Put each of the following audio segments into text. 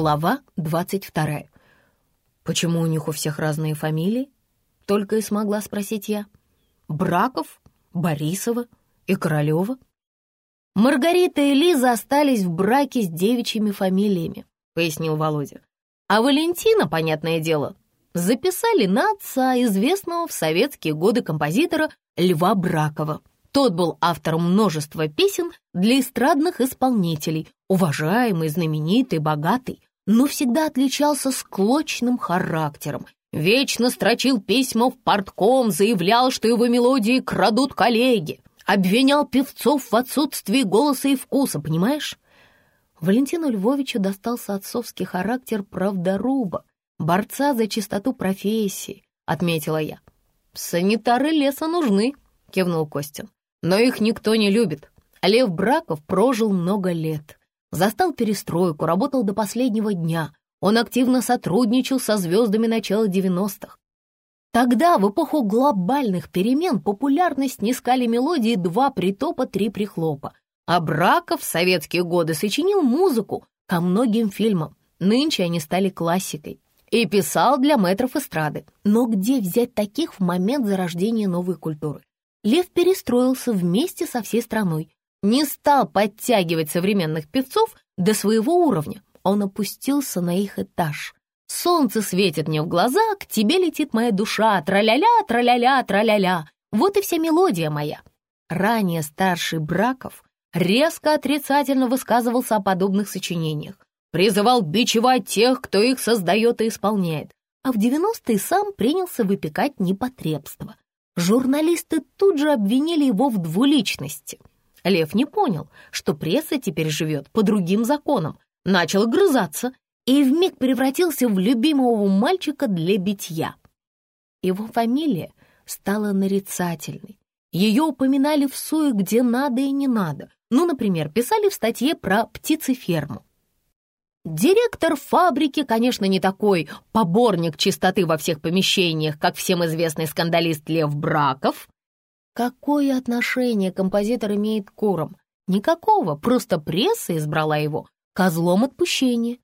Глава двадцать вторая. «Почему у них у всех разные фамилии?» — только и смогла спросить я. «Браков, Борисова и Королева?» «Маргарита и Лиза остались в браке с девичьими фамилиями», — пояснил Володя. «А Валентина, понятное дело, записали на отца известного в советские годы композитора Льва Бракова. Тот был автором множества песен для эстрадных исполнителей, уважаемый, знаменитый, богатый, но всегда отличался склочным характером. Вечно строчил письма в портком, заявлял, что его мелодии крадут коллеги, обвинял певцов в отсутствии голоса и вкуса, понимаешь? Валентину Львовичу достался отцовский характер правдоруба, борца за чистоту профессии, отметила я. «Санитары леса нужны», — кивнул Костин. Но их никто не любит. Лев Браков прожил много лет. Застал перестройку, работал до последнего дня. Он активно сотрудничал со звездами начала 90-х. Тогда, в эпоху глобальных перемен, популярность снискали мелодии «Два притопа, три прихлопа». А Браков в советские годы сочинил музыку ко многим фильмам. Нынче они стали классикой. И писал для мэтров эстрады. Но где взять таких в момент зарождения новой культуры? Лев перестроился вместе со всей страной, не стал подтягивать современных певцов до своего уровня. Он опустился на их этаж. Солнце светит мне в глаза, к тебе летит моя душа, траля-ля, траля-ля, траля-ля. Вот и вся мелодия моя. Ранее старший Браков резко отрицательно высказывался о подобных сочинениях, призывал бичевать тех, кто их создает и исполняет, а в 90-е сам принялся выпекать непотребство — Журналисты тут же обвинили его в двуличности. Лев не понял, что пресса теперь живет по другим законам, начал грызаться и вмиг превратился в любимого мальчика для битья. Его фамилия стала нарицательной. Ее упоминали в суе где надо и не надо. Ну, например, писали в статье про птицеферму. Директор фабрики, конечно, не такой поборник чистоты во всех помещениях, как всем известный скандалист Лев Браков. Какое отношение композитор имеет к курам? Никакого, просто пресса избрала его козлом отпущения.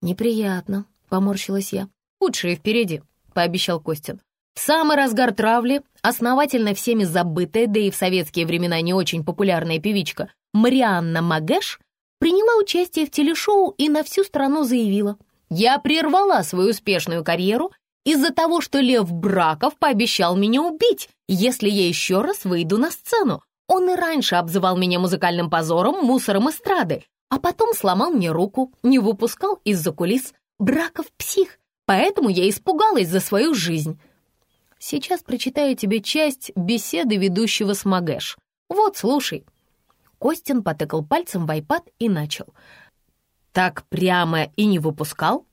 Неприятно, поморщилась я. Лучшее впереди, пообещал Костин. В самый разгар травли основательно всеми забытая, да и в советские времена не очень популярная певичка Марианна Магеш приняла участие в телешоу и на всю страну заявила, «Я прервала свою успешную карьеру из-за того, что Лев Браков пообещал меня убить, если я еще раз выйду на сцену. Он и раньше обзывал меня музыкальным позором, мусором эстрады, а потом сломал мне руку, не выпускал из-за кулис. Браков псих, поэтому я испугалась за свою жизнь». Сейчас прочитаю тебе часть беседы ведущего с Магэш. Вот, слушай. Костин потыкал пальцем в айпад и начал. «Так прямо и не выпускал?»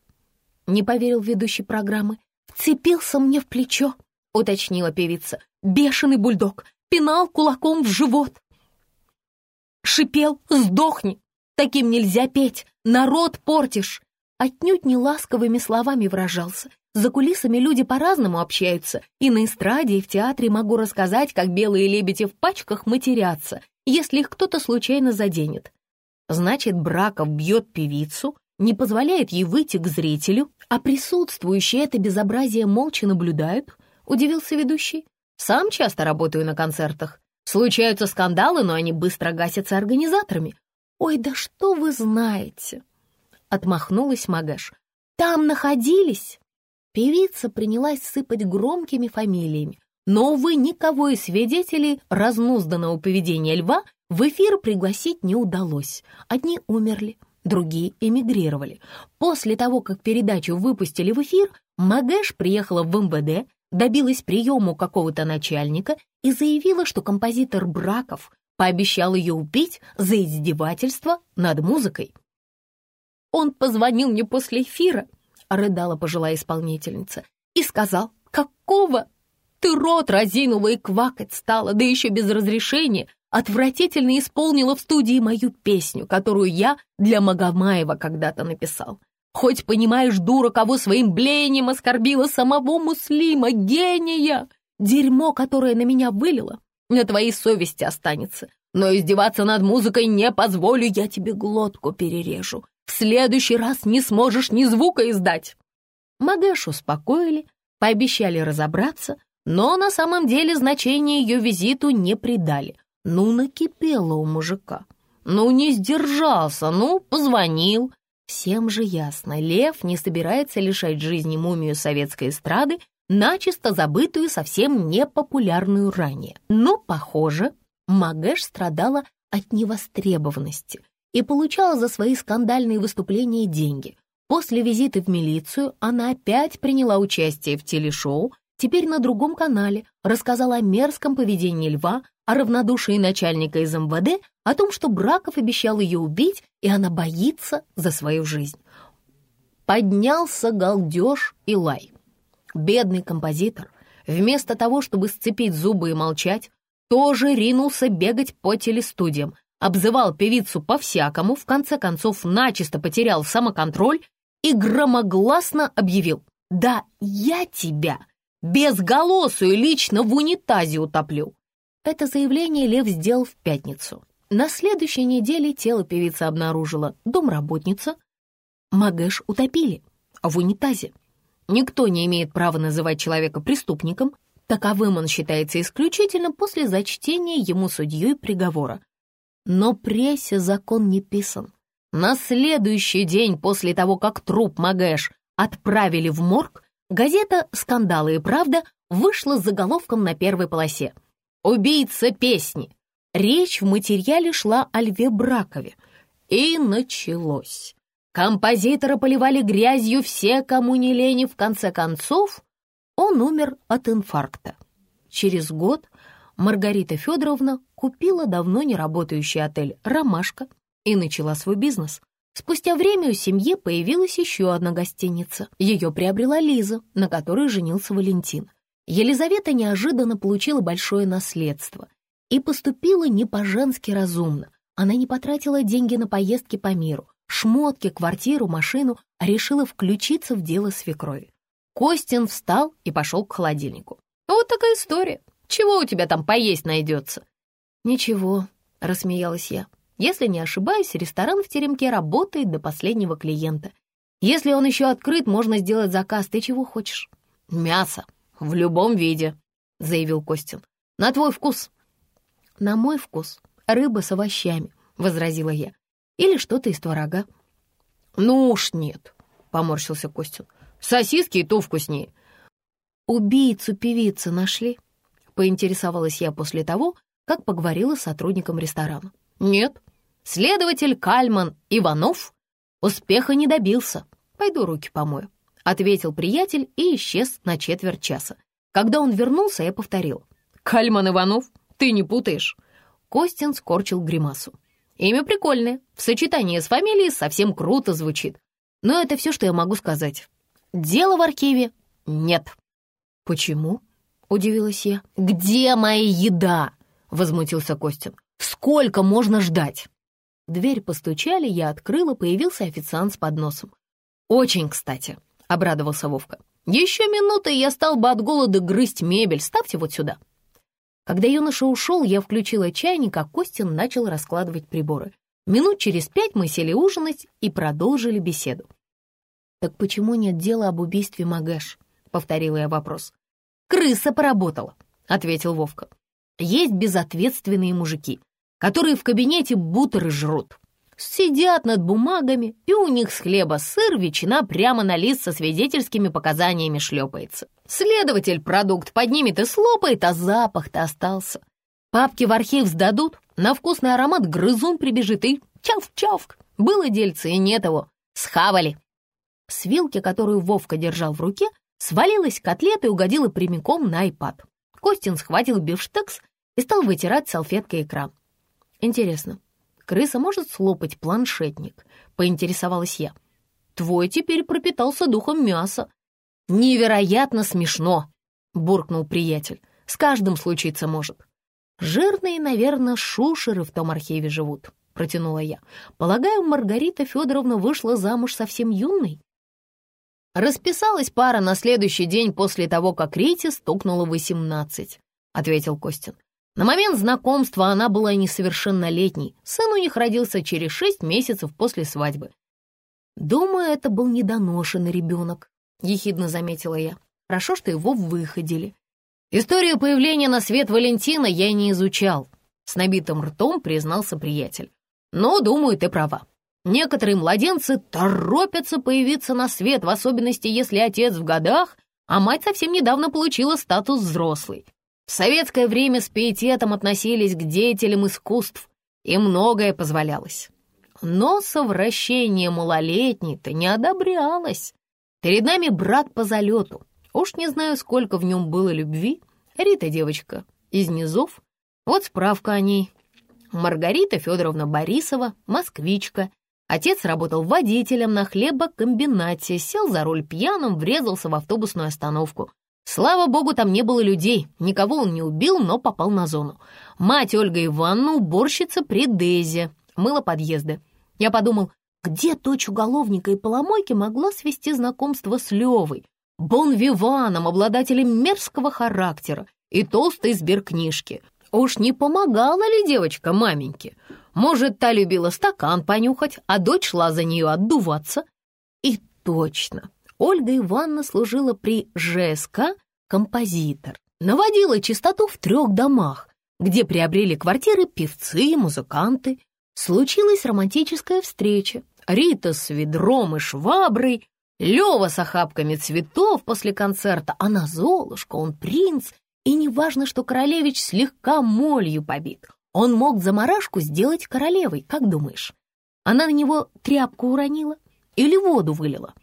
Не поверил ведущий программы. «Вцепился мне в плечо», — уточнила певица. «Бешеный бульдог, пинал кулаком в живот». Шипел «Сдохни! Таким нельзя петь! Народ портишь!» Отнюдь не ласковыми словами выражался. За кулисами люди по-разному общаются, и на эстраде, и в театре могу рассказать, как белые лебеди в пачках матерятся, если их кто-то случайно заденет. Значит, Браков бьет певицу, не позволяет ей выйти к зрителю, а присутствующие это безобразие молча наблюдают, удивился ведущий. Сам часто работаю на концертах. Случаются скандалы, но они быстро гасятся организаторами. «Ой, да что вы знаете!» Отмахнулась Магаш. «Там находились!» Певица принялась сыпать громкими фамилиями. Но, увы, никого из свидетелей разнузданного поведения льва в эфир пригласить не удалось. Одни умерли, другие эмигрировали. После того, как передачу выпустили в эфир, Магэш приехала в МВД, добилась приема у какого-то начальника и заявила, что композитор Браков пообещал ее убить за издевательство над музыкой. «Он позвонил мне после эфира», — рыдала пожилая исполнительница, «и сказал, какого ты рот разинула и квакать стала, да еще без разрешения. Отвратительно исполнила в студии мою песню, которую я для Магомаева когда-то написал. Хоть понимаешь, дура, кого своим блеянием оскорбила самого Муслима, гения! Дерьмо, которое на меня вылило, на твоей совести останется. Но издеваться над музыкой не позволю, я тебе глотку перережу. В следующий раз не сможешь ни звука издать!» Магэш успокоили, пообещали разобраться, но на самом деле значения ее визиту не придали. Ну, накипело у мужика. Ну, не сдержался, ну, позвонил. Всем же ясно, Лев не собирается лишать жизни мумию советской эстрады, начисто забытую, совсем непопулярную ранее. Но, похоже, Магэш страдала от невостребованности и получала за свои скандальные выступления деньги. После визита в милицию она опять приняла участие в телешоу, теперь на другом канале, рассказала о мерзком поведении льва, о равнодушии начальника из МВД, о том, что Браков обещал ее убить, и она боится за свою жизнь. Поднялся галдеж и лай. Бедный композитор, вместо того, чтобы сцепить зубы и молчать, тоже ринулся бегать по телестудиям, обзывал певицу по-всякому, в конце концов начисто потерял самоконтроль и громогласно объявил «Да я тебя безголосую лично в унитазе утоплю!» Это заявление Лев сделал в пятницу. На следующей неделе тело певицы обнаружила домработница. Магэш утопили в унитазе. Никто не имеет права называть человека преступником. Таковым он считается исключительно после зачтения ему судьей приговора. Но прессе закон не писан. На следующий день после того, как труп Магэш отправили в морг, газета «Скандалы и правда» вышла с заголовком на первой полосе — убийца песни. Речь в материале шла о Льве Бракове. И началось. Композитора поливали грязью все, кому не лени, в конце концов он умер от инфаркта. Через год Маргарита Федоровна купила давно не работающий отель «Ромашка» и начала свой бизнес. Спустя время у семьи появилась еще одна гостиница. Ее приобрела Лиза, на которой женился Валентин. Елизавета неожиданно получила большое наследство и поступила не по-женски разумно. Она не потратила деньги на поездки по миру, шмотки, квартиру, машину, а решила включиться в дело свекрови. Костин встал и пошел к холодильнику. «Вот такая история. Чего у тебя там поесть найдется?» «Ничего», — рассмеялась я. «Если не ошибаюсь, ресторан в теремке работает до последнего клиента. Если он еще открыт, можно сделать заказ. Ты чего хочешь?» «Мясо», «В любом виде», — заявил Костин. «На твой вкус». «На мой вкус рыба с овощами», — возразила я. «Или что-то из творога». «Ну уж нет», — поморщился Костин. «Сосиски и то вкуснее». «Убийцу певицы нашли?» — поинтересовалась я после того, как поговорила с сотрудником ресторана. «Нет, следователь Кальман Иванов успеха не добился. Пойду руки помою» ответил приятель и исчез на четверть часа. Когда он вернулся, я повторил. «Кальман Иванов? Ты не путаешь?» Костин скорчил гримасу. «Имя прикольное, в сочетании с фамилией совсем круто звучит. Но это все, что я могу сказать. Дело в архиве нет». «Почему?» — удивилась я. «Где моя еда?» — возмутился Костин. «Сколько можно ждать?» дверь постучали, я открыла, появился официант с подносом. «Очень кстати», — обрадовался Вовка. «Еще минута, и я стал бы от голода грызть мебель. Ставьте вот сюда». Когда юноша ушел, я включила чайник, а Костин начал раскладывать приборы. Минут через пять мы сели ужинать и продолжили беседу. «Так почему нет дела об убийстве Магэш?» — повторила я вопрос. «Крыса поработала», — ответил Вовка. «Есть безответственные мужики, которые в кабинете бутеры жрут сидят над бумагами, и у них с хлеба сыр, ветчина прямо на лист со свидетельскими показаниями шлепается. Следователь продукт поднимет и слопает, а запах-то остался. Папки в архив сдадут, на вкусный аромат грызун прибежит и чавк-чавк. Было дельце, и нет его. Схавали. С вилки, которую Вовка держал в руке, свалилась котлета и угодила прямиком на айпад. Костин схватил бифштекс и стал вытирать салфеткой экран. Интересно, крыса может слопать планшетник?» — поинтересовалась я. «Твой теперь пропитался духом мяса». «Невероятно смешно!» — буркнул приятель. «С каждым случиться может». «Жирные, наверное, шушеры в том архиве живут», — протянула я. «Полагаю, Маргарита Федоровна вышла замуж совсем юной?» «Расписалась пара на следующий день после того, как Рите стукнуло восемнадцать», — ответил Костин. На момент знакомства она была несовершеннолетней, сын у них родился через шесть месяцев после свадьбы. «Думаю, это был недоношенный ребенок», — ехидно заметила я. «Хорошо, что его выходили. Историю появления на свет Валентина я не изучал», — с набитым ртом признался приятель. «Но, думаю, ты права. Некоторые младенцы торопятся появиться на свет, в особенности, если отец в годах, а мать совсем недавно получила статус взрослой. В советское время с пиететом относились к деятелям искусств, и многое позволялось. Но совращение малолетней-то не одобрялось. Перед нами брак по залету. Уж не знаю, сколько в нем было любви. Рита девочка из низов. Вот справка о ней. Маргарита Федоровна Борисова, москвичка. Отец работал водителем на хлебокомбинате, сел за руль пьяным, врезался в автобусную остановку. Слава богу, там не было людей, никого он не убил, но попал на зону. Мать Ольга Ивановна, уборщица при Дезе, мыла подъезды. Я подумал, где дочь уголовника и поломойки могла свести знакомство с Левой, бон-виваном, обладателем мерзкого характера и толстой сберкнижки. Уж не помогала ли девочка маменьке? Может, та любила стакан понюхать, а дочь шла за нее отдуваться? И точно, Ольга Ивановна служила при ЖСК композитор. Наводила чистоту в трех домах, где приобрели квартиры певцы, музыканты, случилась романтическая встреча. Рита с ведром и шваброй, Лёва с охапками цветов после концерта, она Золушка, он принц, и неважно, что королевич слегка молью побит. Он мог заморашку сделать королевой, как думаешь? Она на него тряпку уронила или воду вылила?